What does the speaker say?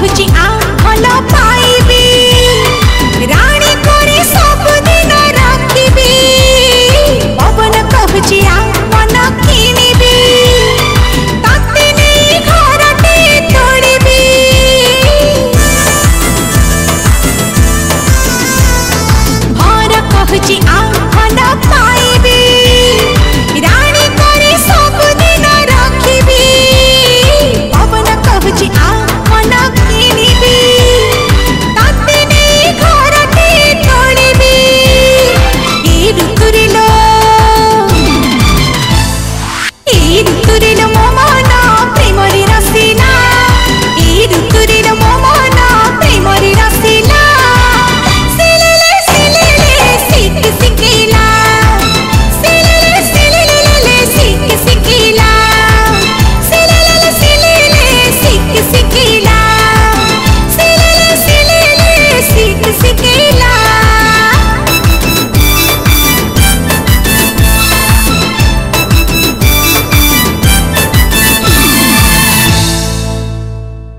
switching out.